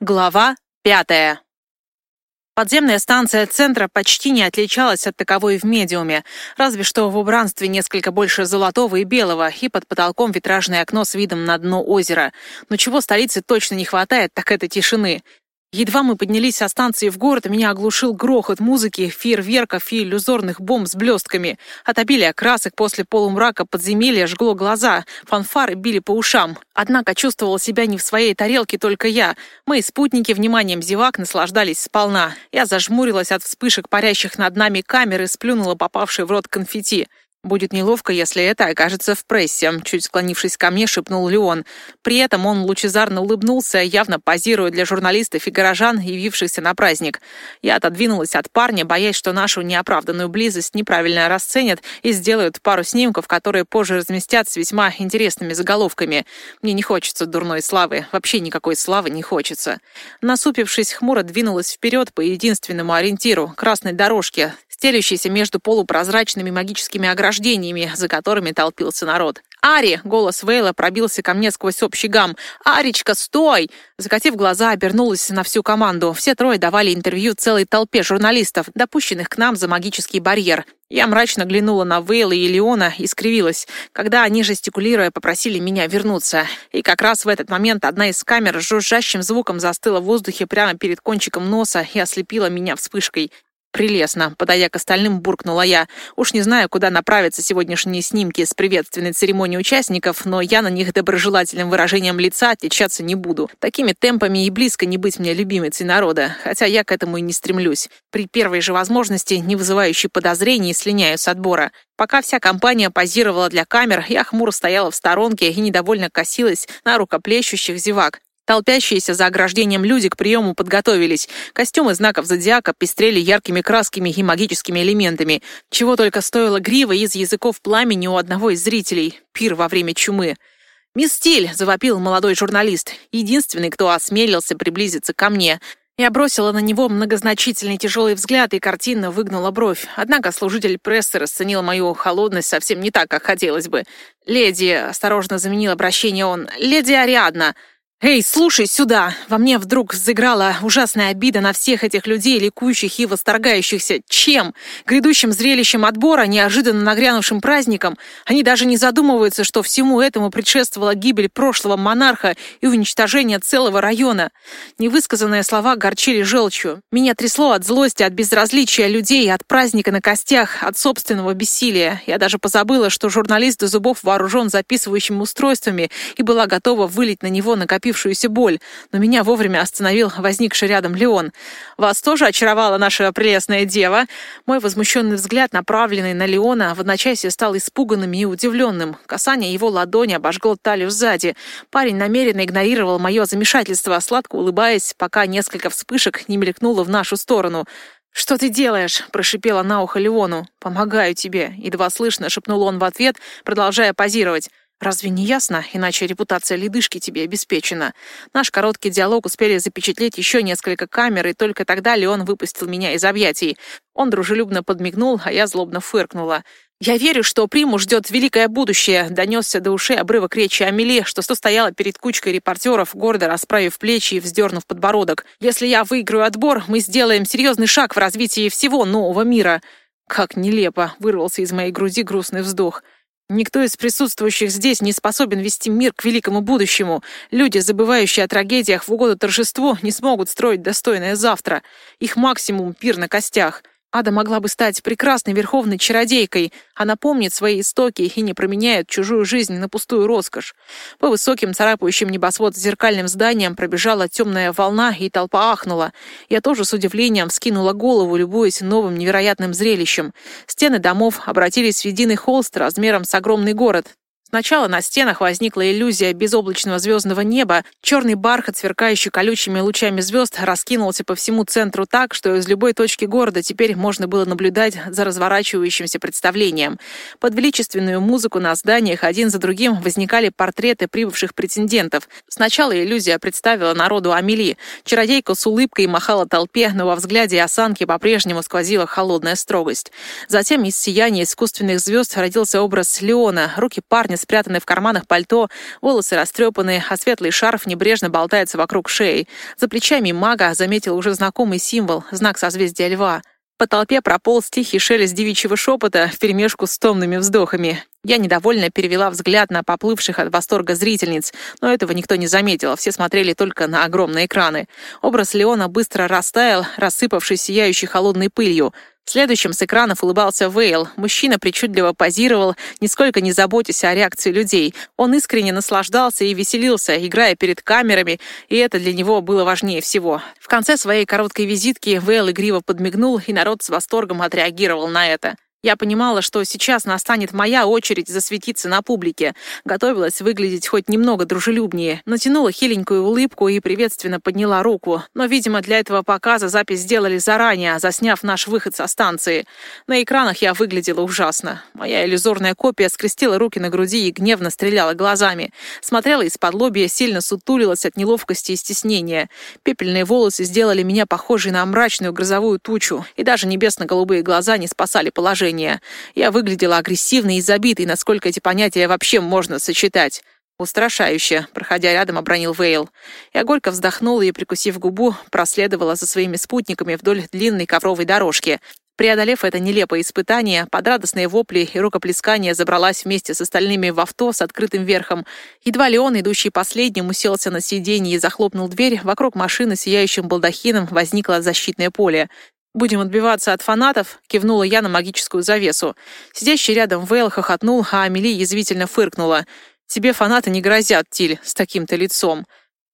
Глава пятая. Подземная станция центра почти не отличалась от таковой в медиуме, разве что в убранстве несколько больше золотого и белого, и под потолком витражное окно с видом на дно озера. Но чего столице точно не хватает, так это тишины. Едва мы поднялись со станции в город, меня оглушил грохот музыки, фейерверков и иллюзорных бомб с блестками. От обилия красок после полумрака подземелья жгло глаза, фанфары били по ушам. Однако чувствовал себя не в своей тарелке только я. Мои спутники вниманием зевак наслаждались сполна. Я зажмурилась от вспышек парящих над нами камер и сплюнула попавший в рот конфетти. «Будет неловко, если это окажется в прессе», — чуть склонившись ко мне, шепнул Леон. При этом он лучезарно улыбнулся, явно позируя для журналистов и горожан, явившихся на праздник. Я отодвинулась от парня, боясь, что нашу неоправданную близость неправильно расценят и сделают пару снимков, которые позже разместят с весьма интересными заголовками. Мне не хочется дурной славы, вообще никакой славы не хочется. Насупившись, хмуро двинулась вперед по единственному ориентиру — красной дорожке, стелющейся между полупрозрачными магическими ограждениями, за которыми толпился народ. «Ари!» — голос Вейла пробился ко мне сквозь общий гам. «Аричка, стой!» Закатив глаза, обернулась на всю команду. Все трое давали интервью целой толпе журналистов, допущенных к нам за магический барьер. Я мрачно глянула на Вейла и Леона и скривилась, когда они, жестикулируя, попросили меня вернуться. И как раз в этот момент одна из камер с жужжащим звуком застыла в воздухе прямо перед кончиком носа и ослепила меня вспышкой. «Прелестно», — подойдя к остальным, буркнула я. «Уж не знаю, куда направятся сегодняшние снимки с приветственной церемонии участников, но я на них доброжелательным выражением лица отличаться не буду. Такими темпами и близко не быть мне любимицей народа, хотя я к этому и не стремлюсь. При первой же возможности, не вызывающей подозрений, слиняю с отбора. Пока вся компания позировала для камер, я хмуро стояла в сторонке и недовольно косилась на рукоплещущих зевак. Толпящиеся за ограждением люди к приему подготовились. Костюмы знаков зодиака пестрели яркими красками и магическими элементами. Чего только стоило грива из языков пламени у одного из зрителей. Пир во время чумы. «Мисс Стиль!» — завопил молодой журналист. Единственный, кто осмелился приблизиться ко мне. Я бросила на него многозначительный тяжелый взгляд и картинно выгнула бровь. Однако служитель прессы расценил мою холодность совсем не так, как хотелось бы. «Леди», — осторожно заменил обращение он, — «леди Ариадна». «Эй, слушай сюда!» Во мне вдруг взыграла ужасная обида на всех этих людей, ликующих и восторгающихся. Чем? Грядущим зрелищем отбора, неожиданно нагрянувшим праздником. Они даже не задумываются, что всему этому предшествовала гибель прошлого монарха и уничтожение целого района. Невысказанные слова горчили желчью. Меня трясло от злости, от безразличия людей, от праздника на костях, от собственного бессилия. Я даже позабыла, что журналист до зубов вооружен записывающими устройствами и была готова вылить на него накопившуюся накопившуюся боль, но меня вовремя остановил возникший рядом Леон. «Вас тоже очаровала наша прелестная дева?» Мой возмущенный взгляд, направленный на Леона, в одночасье стал испуганным и удивленным. Касание его ладони обожгло талию сзади. Парень намеренно игнорировал мое замешательство, сладко улыбаясь, пока несколько вспышек не мелькнуло в нашу сторону. «Что ты делаешь?» — прошипела на ухо Леону. «Помогаю тебе», — едва слышно шепнул он в ответ, продолжая позировать. Разве не ясно? Иначе репутация ледышки тебе обеспечена. Наш короткий диалог успели запечатлеть еще несколько камер, и только тогда Леон выпустил меня из объятий. Он дружелюбно подмигнул, а я злобно фыркнула. «Я верю, что приму ждет великое будущее», — донесся до ушей обрывок речи Амели, что стояла перед кучкой репортеров, гордо расправив плечи и вздернув подбородок. «Если я выиграю отбор, мы сделаем серьезный шаг в развитии всего нового мира». Как нелепо, вырвался из моей груди грустный вздох. Никто из присутствующих здесь не способен вести мир к великому будущему. Люди, забывающие о трагедиях в угоду торжеству, не смогут строить достойное завтра. Их максимум — пир на костях. Ада могла бы стать прекрасной верховной чародейкой. Она помнит свои истоки и не променяет чужую жизнь на пустую роскошь. По высоким, царапающим небосвод зеркальным зданиям пробежала темная волна, и толпа ахнула. Я тоже с удивлением вскинула голову, любуясь новым невероятным зрелищем. Стены домов обратились в единый холст размером с огромный город. Сначала на стенах возникла иллюзия безоблачного звездного неба, черный бархат, сверкающий колючими лучами звезд, раскинулся по всему центру так, что из любой точки города теперь можно было наблюдать за разворачивающимся представлением. Под величественную музыку на зданиях один за другим возникали портреты прибывших претендентов. Сначала иллюзия представила народу Амели. Чародейка с улыбкой махала толпе, но во взгляде осанки по-прежнему сквозила холодная строгость. Затем из сияния искусственных звезд родился образ Леона. Руки парня спрятаны в карманах пальто, волосы растрепаны, а светлый шарф небрежно болтается вокруг шеи. За плечами мага заметил уже знакомый символ, знак созвездия льва. По толпе прополз тихий шелест девичьего шепота вперемешку с томными вздохами. Я недовольно перевела взгляд на поплывших от восторга зрительниц, но этого никто не заметил, все смотрели только на огромные экраны. Образ Леона быстро растаял, рассыпавшись сияющей холодной пылью. Следующим с экранов улыбался Вейл. Мужчина причудливо позировал, нисколько не заботясь о реакции людей. Он искренне наслаждался и веселился, играя перед камерами, и это для него было важнее всего. В конце своей короткой визитки Вейл игриво подмигнул, и народ с восторгом отреагировал на это. Я понимала, что сейчас настанет моя очередь засветиться на публике. Готовилась выглядеть хоть немного дружелюбнее. Натянула хиленькую улыбку и приветственно подняла руку. Но, видимо, для этого показа запись сделали заранее, засняв наш выход со станции. На экранах я выглядела ужасно. Моя иллюзорная копия скрестила руки на груди и гневно стреляла глазами. Смотрела из-под лобья, сильно сутулилась от неловкости и стеснения. Пепельные волосы сделали меня похожей на мрачную грозовую тучу, и даже небесно-голубые глаза не спасали положение выражения. Я выглядела агрессивной и забитой, насколько эти понятия вообще можно сочетать. «Устрашающе», — проходя рядом, обронил Вейл. Я горько вздохнула и, прикусив губу, проследовала за своими спутниками вдоль длинной ковровой дорожки. Преодолев это нелепое испытание, под радостные вопли и рукоплескания забралась вместе с остальными в авто с открытым верхом. Едва ли он, идущий последним, уселся на сиденье и захлопнул дверь, вокруг машины сияющим балдахином возникло защитное поле. «Будем отбиваться от фанатов», — кивнула я на магическую завесу. Сидящий рядом Вейл хохотнул, а Амели язвительно фыркнула. «Тебе фанаты не грозят, Тиль, с таким-то лицом».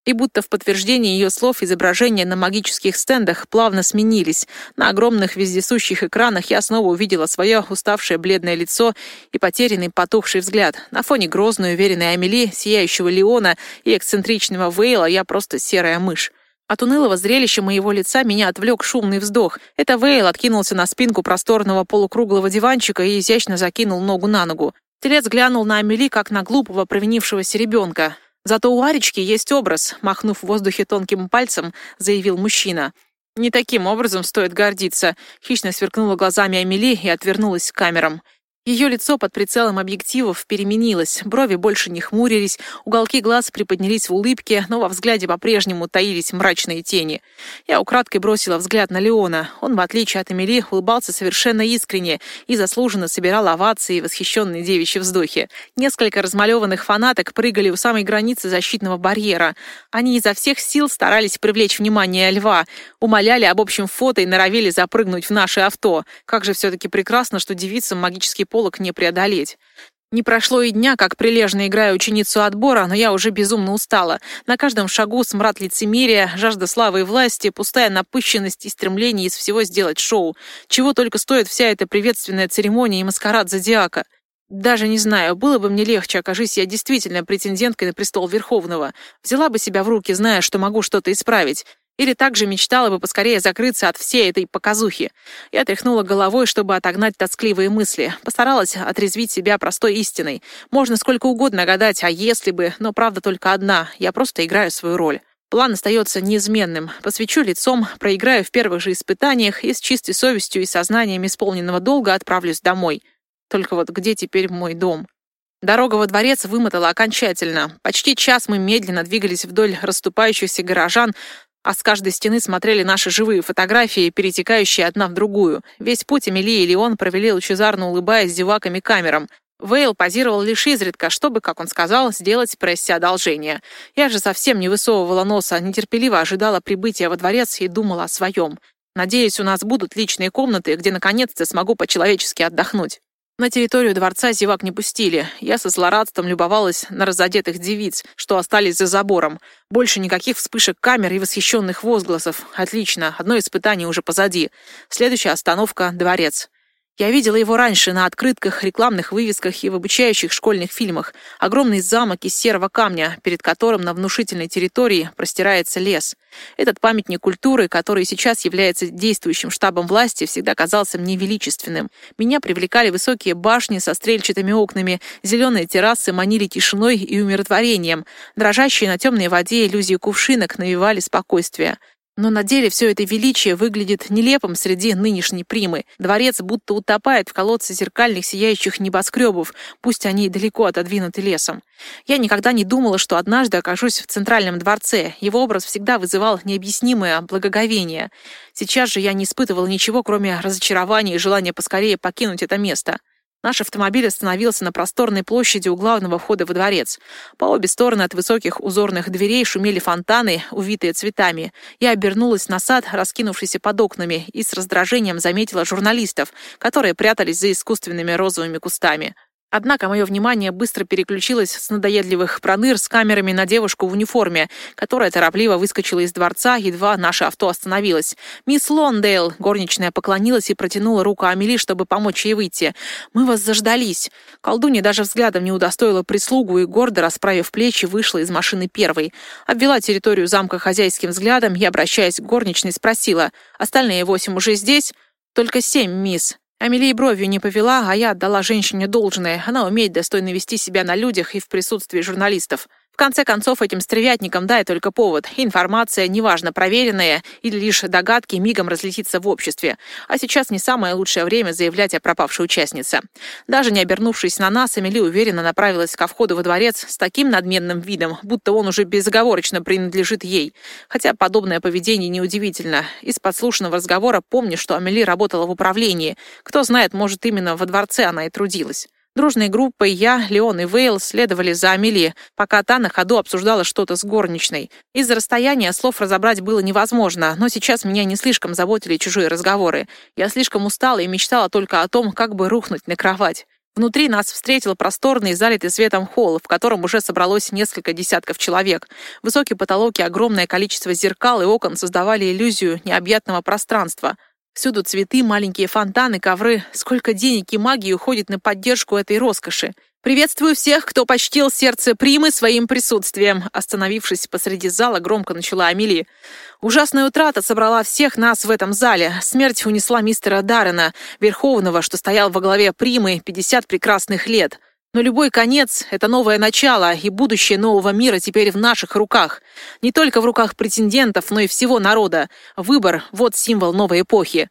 И будто в подтверждение ее слов изображения на магических стендах плавно сменились. На огромных вездесущих экранах я снова увидела свое уставшее бледное лицо и потерянный потухший взгляд. На фоне грозной уверенной Амели, сияющего Леона и эксцентричного Вейла я просто серая мышь. От унылого зрелища моего лица меня отвлек шумный вздох. Это Вейл откинулся на спинку просторного полукруглого диванчика и изящно закинул ногу на ногу. Телец глянул на Амели, как на глупого провинившегося ребенка. «Зато у Аречки есть образ», — махнув в воздухе тонким пальцем, заявил мужчина. «Не таким образом стоит гордиться», — хищно сверкнула глазами Амели и отвернулась к камерам. Ее лицо под прицелом объективов переменилось, брови больше не хмурились, уголки глаз приподнялись в улыбке, но во взгляде по-прежнему таились мрачные тени. Я украдкой бросила взгляд на Леона. Он, в отличие от Эмили, улыбался совершенно искренне и заслуженно собирал овации и восхищенные девичьи вздохи. Несколько размалеванных фанаток прыгали у самой границы защитного барьера. Они изо всех сил старались привлечь внимание льва, умоляли об общем фото и норовили запрыгнуть в наше авто. Как же все-таки прекрасно, что девицам магический полок не преодолеть. Не прошло и дня, как прилежно играю ученицу отбора, но я уже безумно устала. На каждом шагу смрад лицемерия, жажда славы и власти, пустая напыщенность и стремление из всего сделать шоу. Чего только стоит вся эта приветственная церемония и маскарад зодиака. Даже не знаю, было бы мне легче, окажись я действительно претенденткой на престол Верховного. Взяла бы себя в руки, зная, что могу что-то исправить. Или также мечтала бы поскорее закрыться от всей этой показухи. Я тряхнула головой, чтобы отогнать тоскливые мысли. Постаралась отрезвить себя простой истиной. Можно сколько угодно гадать, а если бы, но правда только одна. Я просто играю свою роль. План остается неизменным. Посвящу лицом, проиграю в первых же испытаниях и с чистой совестью и сознанием исполненного долга отправлюсь домой. Только вот где теперь мой дом? Дорога во дворец вымотала окончательно. Почти час мы медленно двигались вдоль расступающихся горожан, а с каждой стены смотрели наши живые фотографии, перетекающие одна в другую. Весь путь Эмилия и Леон провели лучезарно улыбаясь зеваками камерам. Вейл позировал лишь изредка, чтобы, как он сказал, сделать прессе одолжение. Я же совсем не высовывала носа, нетерпеливо ожидала прибытия во дворец и думала о своем. Надеюсь, у нас будут личные комнаты, где наконец-то смогу по-человечески отдохнуть. На территорию дворца зевак не пустили. Я со злорадством любовалась на разодетых девиц, что остались за забором. Больше никаких вспышек камер и восхищенных возгласов. Отлично, одно испытание уже позади. Следующая остановка — дворец. Я видела его раньше на открытках, рекламных вывесках и в обучающих школьных фильмах. Огромный замок из серого камня, перед которым на внушительной территории простирается лес. Этот памятник культуры, который сейчас является действующим штабом власти, всегда казался мне величественным. Меня привлекали высокие башни со стрельчатыми окнами, зеленые террасы манили тишиной и умиротворением. Дрожащие на темной воде иллюзии кувшинок навевали спокойствие. Но на деле все это величие выглядит нелепым среди нынешней примы. Дворец будто утопает в колодце зеркальных сияющих небоскребов, пусть они далеко отодвинуты лесом. Я никогда не думала, что однажды окажусь в центральном дворце. Его образ всегда вызывал необъяснимое благоговение. Сейчас же я не испытывала ничего, кроме разочарования и желания поскорее покинуть это место. Наш автомобиль остановился на просторной площади у главного входа во дворец. По обе стороны от высоких узорных дверей шумели фонтаны, увитые цветами. Я обернулась на сад, раскинувшийся под окнами, и с раздражением заметила журналистов, которые прятались за искусственными розовыми кустами. Однако мое внимание быстро переключилось с надоедливых проныр с камерами на девушку в униформе, которая торопливо выскочила из дворца, едва наше авто остановилось. «Мисс Лондейл!» — горничная поклонилась и протянула руку Амели, чтобы помочь ей выйти. «Мы вас заждались!» Колдунья даже взглядом не удостоила прислугу и, гордо расправив плечи, вышла из машины первой. Обвела территорию замка хозяйским взглядом и, обращаясь к горничной, спросила. «Остальные восемь уже здесь?» «Только семь, мисс», Амелия бровью не повела, а я отдала женщине должное. Она умеет достойно вести себя на людях и в присутствии журналистов. Конце концов, этим стервятникам дай только повод. Информация, неважно, проверенная или лишь догадки, мигом разлетится в обществе. А сейчас не самое лучшее время заявлять о пропавшей участнице. Даже не обернувшись на нас, Эмили уверенно направилась ко входу во дворец с таким надменным видом, будто он уже безоговорочно принадлежит ей. Хотя подобное поведение неудивительно. Из подслушанного разговора помню, что Амели работала в управлении. Кто знает, может, именно во дворце она и трудилась. Дружной группой я, Леон и Вейл следовали за Амели, пока та на ходу обсуждала что-то с горничной. Из-за расстояния слов разобрать было невозможно, но сейчас меня не слишком заботили чужие разговоры. Я слишком устала и мечтала только о том, как бы рухнуть на кровать. Внутри нас встретил просторный, залитый светом холл, в котором уже собралось несколько десятков человек. Высокие потолки, огромное количество зеркал и окон создавали иллюзию необъятного пространства — Всюду цветы, маленькие фонтаны, ковры. Сколько денег и магии уходит на поддержку этой роскоши. «Приветствую всех, кто почтил сердце Примы своим присутствием», остановившись посреди зала, громко начала Амели. «Ужасная утрата собрала всех нас в этом зале. Смерть унесла мистера Даррена, Верховного, что стоял во главе Примы 50 прекрасных лет. Но любой конец — это новое начало, и будущее нового мира теперь в наших руках. Не только в руках претендентов, но и всего народа. Выбор — вот символ новой эпохи.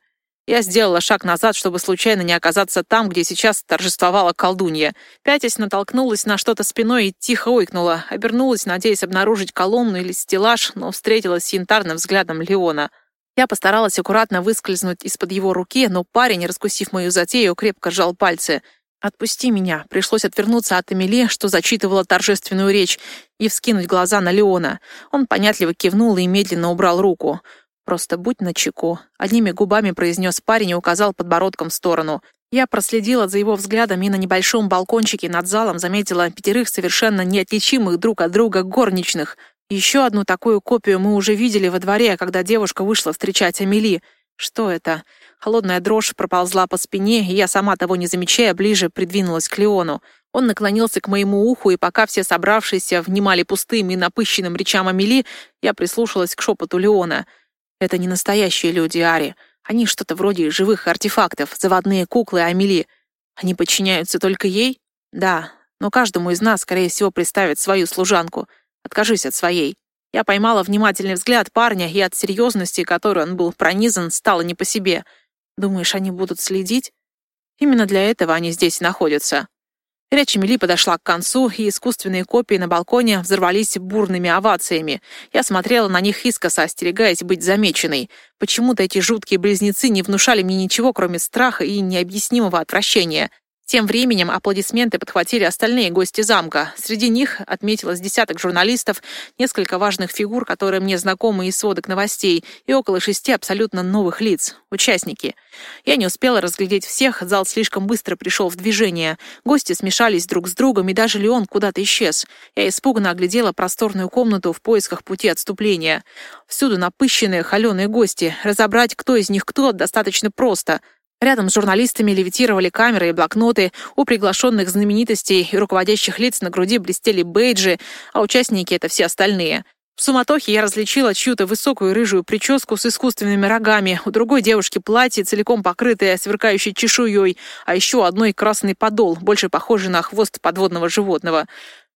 Я сделала шаг назад, чтобы случайно не оказаться там, где сейчас торжествовала колдунья. Пятясь натолкнулась на что-то спиной и тихо ойкнула. Обернулась, надеясь обнаружить колонну или стеллаж, но встретилась с янтарным взглядом Леона. Я постаралась аккуратно выскользнуть из-под его руки, но парень, раскусив мою затею, крепко сжал пальцы — «Отпусти меня!» Пришлось отвернуться от Эмили, что зачитывала торжественную речь, и вскинуть глаза на Леона. Он понятливо кивнул и медленно убрал руку. «Просто будь начеку», — одними губами произнес парень и указал подбородком в сторону. Я проследила за его взглядом и на небольшом балкончике над залом заметила пятерых совершенно неотличимых друг от друга горничных. Еще одну такую копию мы уже видели во дворе, когда девушка вышла встречать Амели. Что это? Холодная дрожь проползла по спине, и я, сама того не замечая, ближе придвинулась к Леону. Он наклонился к моему уху, и пока все собравшиеся внимали пустым и напыщенным речам Амели, я прислушалась к шепоту Леона. «Это не настоящие люди, Ари. Они что-то вроде живых артефактов, заводные куклы Амели. Они подчиняются только ей? Да, но каждому из нас, скорее всего, представит свою служанку. Откажись от своей». Я поймала внимательный взгляд парня, и от серьезности, которой он был пронизан, стало не по себе — Думаешь, они будут следить? Именно для этого они здесь находятся. Речь Эмили подошла к концу, и искусственные копии на балконе взорвались бурными овациями. Я смотрела на них искоса, остерегаясь быть замеченной. Почему-то эти жуткие близнецы не внушали мне ничего, кроме страха и необъяснимого отвращения. Тем временем аплодисменты подхватили остальные гости замка. Среди них отметилось десяток журналистов, несколько важных фигур, которые мне знакомы из сводок новостей, и около шести абсолютно новых лиц — участники. Я не успела разглядеть всех, зал слишком быстро пришел в движение. Гости смешались друг с другом, и даже Леон куда-то исчез. Я испуганно оглядела просторную комнату в поисках пути отступления. Всюду напыщенные, холеные гости. Разобрать, кто из них кто, достаточно просто — Рядом с журналистами левитировали камеры и блокноты, у приглашенных знаменитостей и руководящих лиц на груди блестели бейджи, а участники — это все остальные. В суматохе я различила чью-то высокую рыжую прическу с искусственными рогами, у другой девушки платье, целиком покрытое сверкающей чешуей, а еще одной красный подол, больше похожий на хвост подводного животного.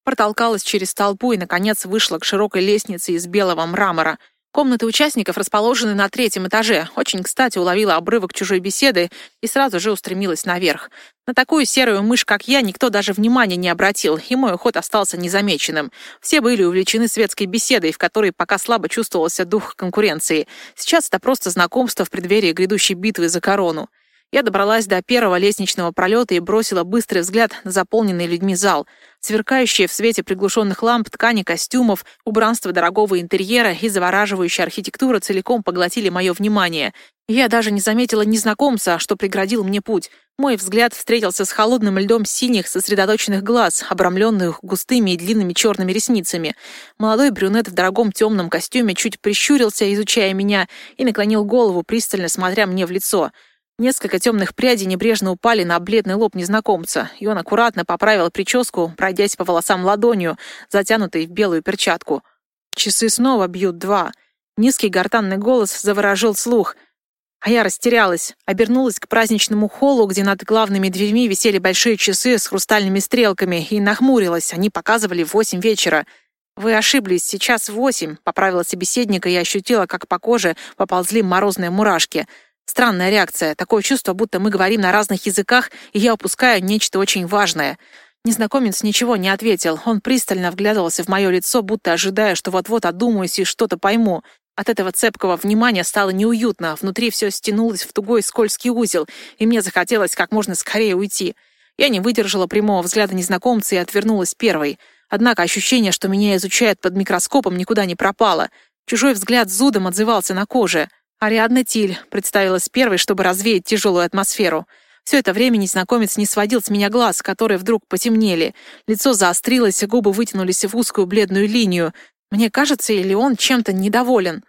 Протолкалась через толпу и, наконец, вышла к широкой лестнице из белого мрамора — Комнаты участников расположены на третьем этаже. Очень кстати уловила обрывок чужой беседы и сразу же устремилась наверх. На такую серую мышь, как я, никто даже внимания не обратил, и мой уход остался незамеченным. Все были увлечены светской беседой, в которой пока слабо чувствовался дух конкуренции. Сейчас это просто знакомство в преддверии грядущей битвы за корону. Я добралась до первого лестничного пролета и бросила быстрый взгляд на заполненный людьми зал. Сверкающие в свете приглушенных ламп, ткани костюмов, убранство дорогого интерьера и завораживающая архитектура целиком поглотили мое внимание. Я даже не заметила незнакомца, что преградил мне путь. Мой взгляд встретился с холодным льдом синих, сосредоточенных глаз, обрамленных густыми и длинными черными ресницами. Молодой брюнет в дорогом темном костюме чуть прищурился, изучая меня, и наклонил голову, пристально смотря мне в лицо — Несколько темных прядей небрежно упали на бледный лоб незнакомца, и он аккуратно поправил прическу, пройдясь по волосам ладонью, затянутой в белую перчатку. Часы снова бьют два. Низкий гортанный голос заворожил слух. А я растерялась, обернулась к праздничному холлу, где над главными дверьми висели большие часы с хрустальными стрелками, и нахмурилась. Они показывали восемь вечера. «Вы ошиблись, сейчас восемь», — поправила собеседника и ощутила, как по коже поползли морозные мурашки — Странная реакция, такое чувство, будто мы говорим на разных языках, и я упускаю нечто очень важное. Незнакомец ничего не ответил. Он пристально вглядывался в мое лицо, будто ожидая, что вот-вот одумаюсь и что-то пойму. От этого цепкого внимания стало неуютно, внутри все стянулось в тугой скользкий узел, и мне захотелось как можно скорее уйти. Я не выдержала прямого взгляда незнакомца и отвернулась первой. Однако ощущение, что меня изучают под микроскопом, никуда не пропало. Чужой взгляд зудом отзывался на коже. Ариадна Тиль представилась первой, чтобы развеять тяжелую атмосферу. Все это время незнакомец не сводил с меня глаз, которые вдруг потемнели. Лицо заострилось, губы вытянулись в узкую бледную линию. Мне кажется, или он чем-то недоволен.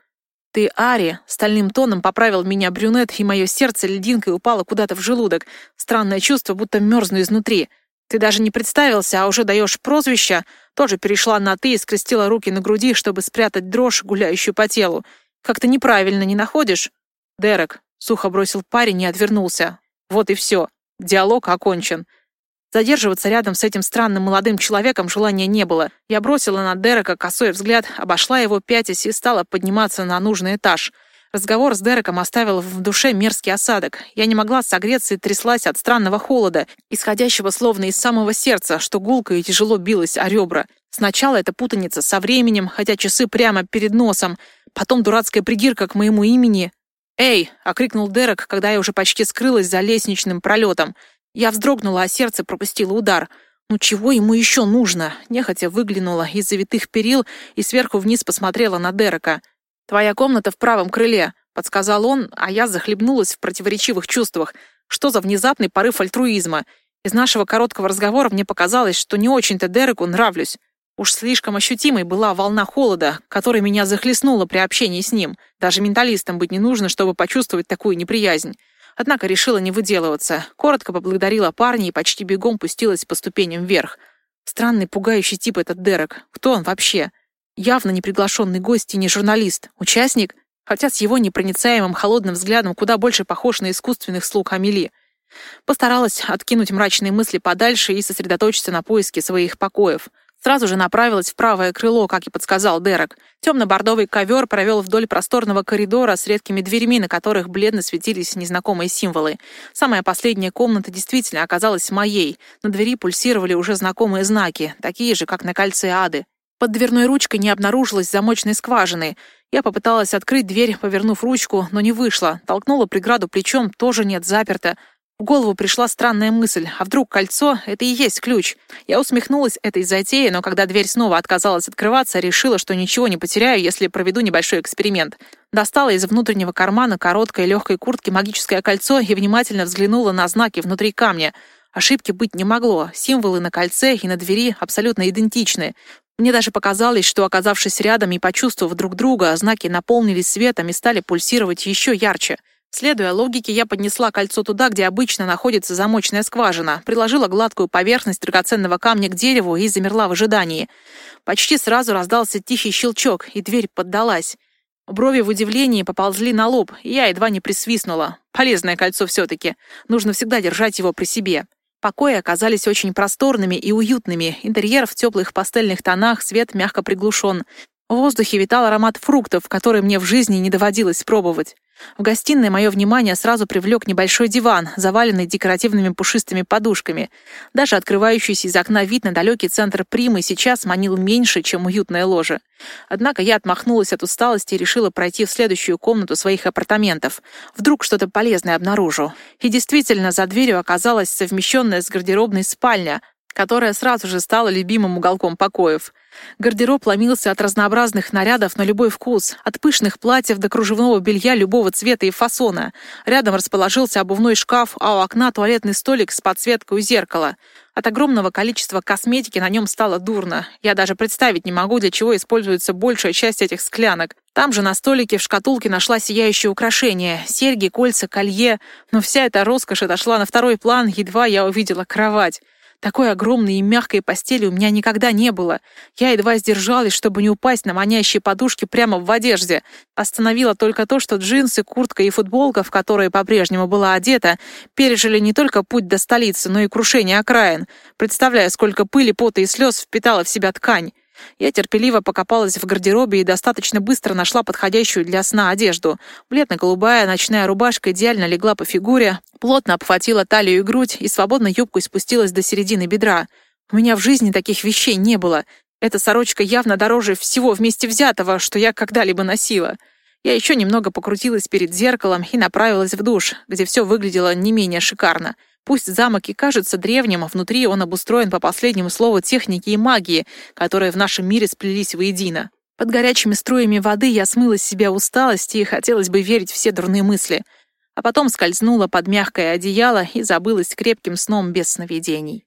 «Ты Ари», — стальным тоном поправил меня брюнет, и мое сердце льдинкой упало куда-то в желудок. Странное чувство, будто мерзну изнутри. «Ты даже не представился, а уже даешь прозвище?» Тоже перешла на «ты» и скрестила руки на груди, чтобы спрятать дрожь, гуляющую по телу. Как-то неправильно, не находишь? Дерек, сухо бросил парень и отвернулся. Вот и все. Диалог окончен. Задерживаться рядом с этим странным молодым человеком желания не было. Я бросила на Дерека косой взгляд, обошла его пятясь и стала подниматься на нужный этаж. Разговор с Дереком оставил в душе мерзкий осадок. Я не могла согреться и тряслась от странного холода, исходящего словно из самого сердца, что гулко и тяжело билось о ребра. Сначала это путаница со временем, хотя часы прямо перед носом. Потом дурацкая придирка к моему имени. «Эй!» — окрикнул Дерек, когда я уже почти скрылась за лестничным пролетом. Я вздрогнула, а сердце пропустило удар. Ну чего ему еще нужно? Нехотя выглянула из завитых перил и сверху вниз посмотрела на Дерека. «Твоя комната в правом крыле», — подсказал он, а я захлебнулась в противоречивых чувствах. Что за внезапный порыв альтруизма? Из нашего короткого разговора мне показалось, что не очень-то Дереку нравлюсь. Уж слишком ощутимой была волна холода, которая меня захлестнула при общении с ним. Даже менталистом быть не нужно, чтобы почувствовать такую неприязнь. Однако решила не выделываться. Коротко поблагодарила парня и почти бегом пустилась по ступеням вверх. Странный, пугающий тип этот Дерек. Кто он вообще? Явно не приглашенный гость и не журналист. Участник? Хотя с его непроницаемым холодным взглядом куда больше похож на искусственных слуг Амели. Постаралась откинуть мрачные мысли подальше и сосредоточиться на поиске своих покоев — Сразу же направилась в правое крыло, как и подсказал Дерек. Темно-бордовый ковер провел вдоль просторного коридора с редкими дверьми, на которых бледно светились незнакомые символы. Самая последняя комната действительно оказалась моей. На двери пульсировали уже знакомые знаки, такие же, как на кольце ады. Под дверной ручкой не обнаружилось замочной скважины. Я попыталась открыть дверь, повернув ручку, но не вышло. Толкнула преграду плечом, тоже нет, заперто. В голову пришла странная мысль, а вдруг кольцо — это и есть ключ? Я усмехнулась этой затеей, но когда дверь снова отказалась открываться, решила, что ничего не потеряю, если проведу небольшой эксперимент. Достала из внутреннего кармана короткой легкой куртки магическое кольцо и внимательно взглянула на знаки внутри камня. Ошибки быть не могло. Символы на кольце и на двери абсолютно идентичны. Мне даже показалось, что, оказавшись рядом и почувствовав друг друга, знаки наполнились светом и стали пульсировать еще ярче — Следуя логике, я поднесла кольцо туда, где обычно находится замочная скважина, приложила гладкую поверхность драгоценного камня к дереву и замерла в ожидании. Почти сразу раздался тихий щелчок, и дверь поддалась. Брови в удивлении поползли на лоб, и я едва не присвистнула. Полезное кольцо все-таки. Нужно всегда держать его при себе. Покои оказались очень просторными и уютными. Интерьер в теплых пастельных тонах, свет мягко приглушен. В воздухе витал аромат фруктов, который мне в жизни не доводилось пробовать. В гостиной мое внимание сразу привлек небольшой диван, заваленный декоративными пушистыми подушками. Даже открывающийся из окна вид на далекий центр Примы сейчас манил меньше, чем уютное ложе. Однако я отмахнулась от усталости и решила пройти в следующую комнату своих апартаментов. Вдруг что-то полезное обнаружу. И действительно, за дверью оказалась совмещенная с гардеробной спальня, которая сразу же стала любимым уголком покоев. Гардероб ломился от разнообразных нарядов на любой вкус, от пышных платьев до кружевного белья любого цвета и фасона. Рядом расположился обувной шкаф, а у окна туалетный столик с подсветкой у зеркала. От огромного количества косметики на нем стало дурно. Я даже представить не могу, для чего используется большая часть этих склянок. Там же на столике в шкатулке нашла сияющее украшение — серьги, кольца, колье. Но вся эта роскошь отошла на второй план, едва я увидела кровать. Такой огромной и мягкой постели у меня никогда не было. Я едва сдержалась, чтобы не упасть на манящие подушки прямо в одежде. Остановила только то, что джинсы, куртка и футболка, в которые по-прежнему была одета, пережили не только путь до столицы, но и крушение окраин. Представляя, сколько пыли, пота и слез впитала в себя ткань. Я терпеливо покопалась в гардеробе и достаточно быстро нашла подходящую для сна одежду. Бледно-голубая ночная рубашка идеально легла по фигуре, плотно обхватила талию и грудь и свободно юбкой спустилась до середины бедра. У меня в жизни таких вещей не было. Эта сорочка явно дороже всего вместе взятого, что я когда-либо носила. Я еще немного покрутилась перед зеркалом и направилась в душ, где все выглядело не менее шикарно — Пусть замок и кажется древним, внутри он обустроен по последнему слову техники и магии, которые в нашем мире сплелись воедино. Под горячими струями воды я смыла с себя усталость и хотелось бы верить все дурные мысли. А потом скользнула под мягкое одеяло и забылась крепким сном без сновидений.